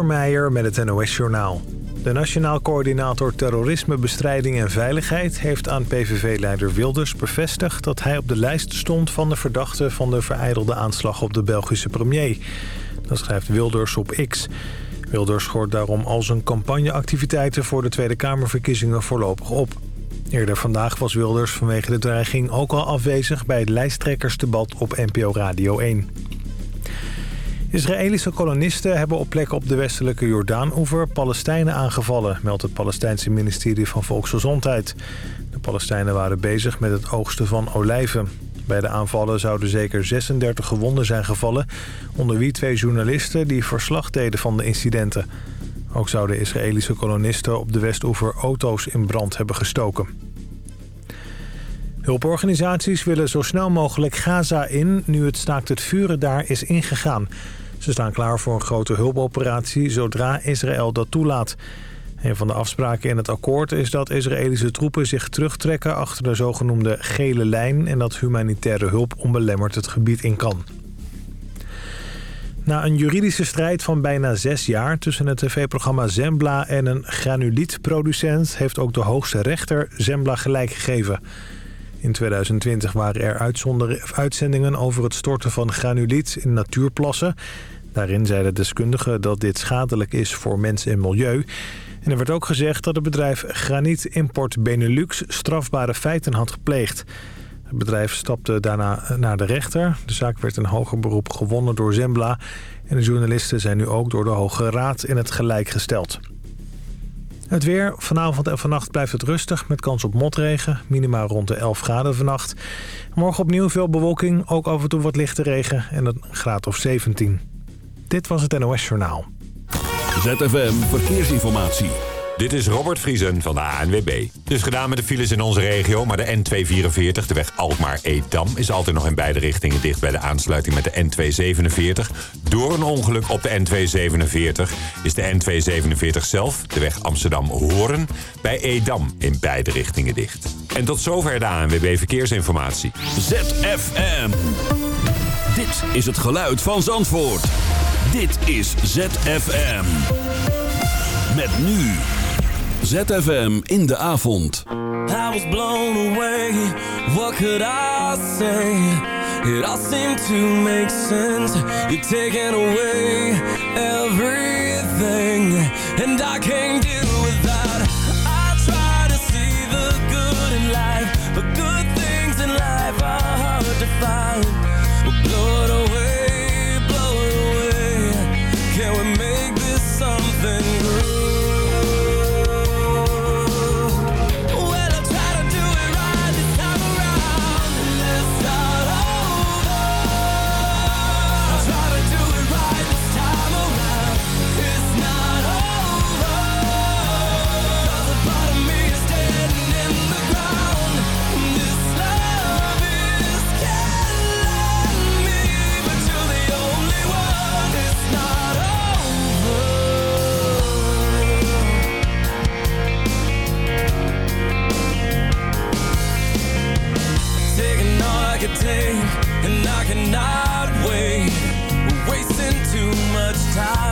Meijer met het NOS-journaal. De Nationaal Coördinator Terrorismebestrijding en Veiligheid... heeft aan PVV-leider Wilders bevestigd dat hij op de lijst stond... van de verdachte van de vereidelde aanslag op de Belgische premier. Dat schrijft Wilders op X. Wilders schort daarom al zijn campagneactiviteiten... voor de Tweede Kamerverkiezingen voorlopig op. Eerder vandaag was Wilders vanwege de dreiging ook al afwezig... bij het lijsttrekkersdebat op NPO Radio 1. Israëlische kolonisten hebben op plekken op de westelijke Jordaan-oever Palestijnen aangevallen, meldt het Palestijnse ministerie van Volksgezondheid. De Palestijnen waren bezig met het oogsten van olijven. Bij de aanvallen zouden zeker 36 gewonden zijn gevallen, onder wie twee journalisten die verslag deden van de incidenten. Ook zouden Israëlische kolonisten op de Westoever auto's in brand hebben gestoken. Hulporganisaties willen zo snel mogelijk Gaza in... nu het staakt het vuren daar is ingegaan. Ze staan klaar voor een grote hulpoperatie zodra Israël dat toelaat. Een van de afspraken in het akkoord is dat Israëlische troepen zich terugtrekken achter de zogenoemde gele lijn... en dat humanitaire hulp onbelemmerd het gebied in kan. Na een juridische strijd van bijna zes jaar tussen het tv-programma Zembla en een granulietproducent... heeft ook de hoogste rechter Zembla gelijk gegeven. In 2020 waren er uitzendingen over het storten van granuliet in natuurplassen. Daarin zeiden deskundigen dat dit schadelijk is voor mens en milieu. En er werd ook gezegd dat het bedrijf Graniet Import Benelux strafbare feiten had gepleegd. Het bedrijf stapte daarna naar de rechter. De zaak werd in hoger beroep gewonnen door Zembla. En de journalisten zijn nu ook door de Hoge Raad in het gelijk gesteld. Het weer. Vanavond en vannacht blijft het rustig met kans op motregen. Minimaal rond de 11 graden vannacht. Morgen opnieuw veel bewolking. Ook af en toe wat lichte regen en een graad of 17. Dit was het NOS Journaal. ZFM Verkeersinformatie. Dit is Robert Vriesen van de ANWB. Het is gedaan met de files in onze regio, maar de N244, de weg Alkmaar-Edam... is altijd nog in beide richtingen dicht bij de aansluiting met de N247. Door een ongeluk op de N247 is de N247 zelf, de weg Amsterdam-Hoorn... bij Edam in beide richtingen dicht. En tot zover de ANWB Verkeersinformatie. ZFM. Dit is het geluid van Zandvoort. Dit is ZFM. Met nu... ZFM in de avond. I was blown away, what could I say? It all seemed to make sense. You're taking away everything, and I can't time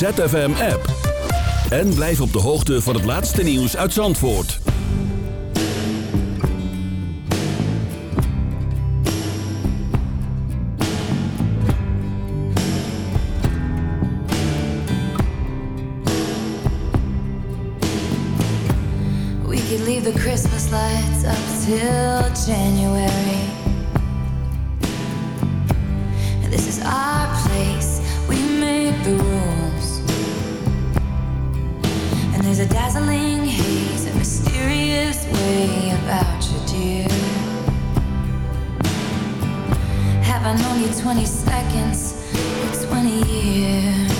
ZFM-app. En blijf op de hoogte van het laatste nieuws uit Zandvoort. We could leave the Christmas lights up till January. This is our place. We made the. there's a dazzling haze, a mysterious way about you, dear. Have I known you 20 seconds or 20 years?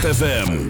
ZFM.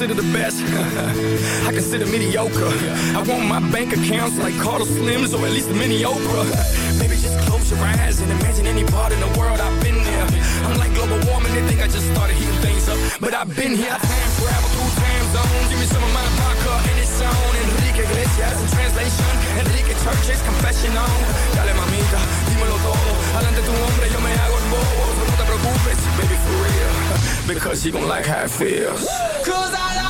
consider the best. I consider mediocre. I want my bank accounts like Carlos Slims or at least a mini Oprah. Maybe just close your eyes and imagine any part in the world I've been there. I'm like global warming, they think I just started heating things up. But I've been here, I time travel through zone. Give me some of my vodka and it's on. Enrique Iglesias in translation. Enrique Church's confessional. Dale mamita, dímelo todo. Adelante tu hombre, yo me hago el bobo. No te preocupes, baby, for real. Because you gon' like how it feels. Cause I like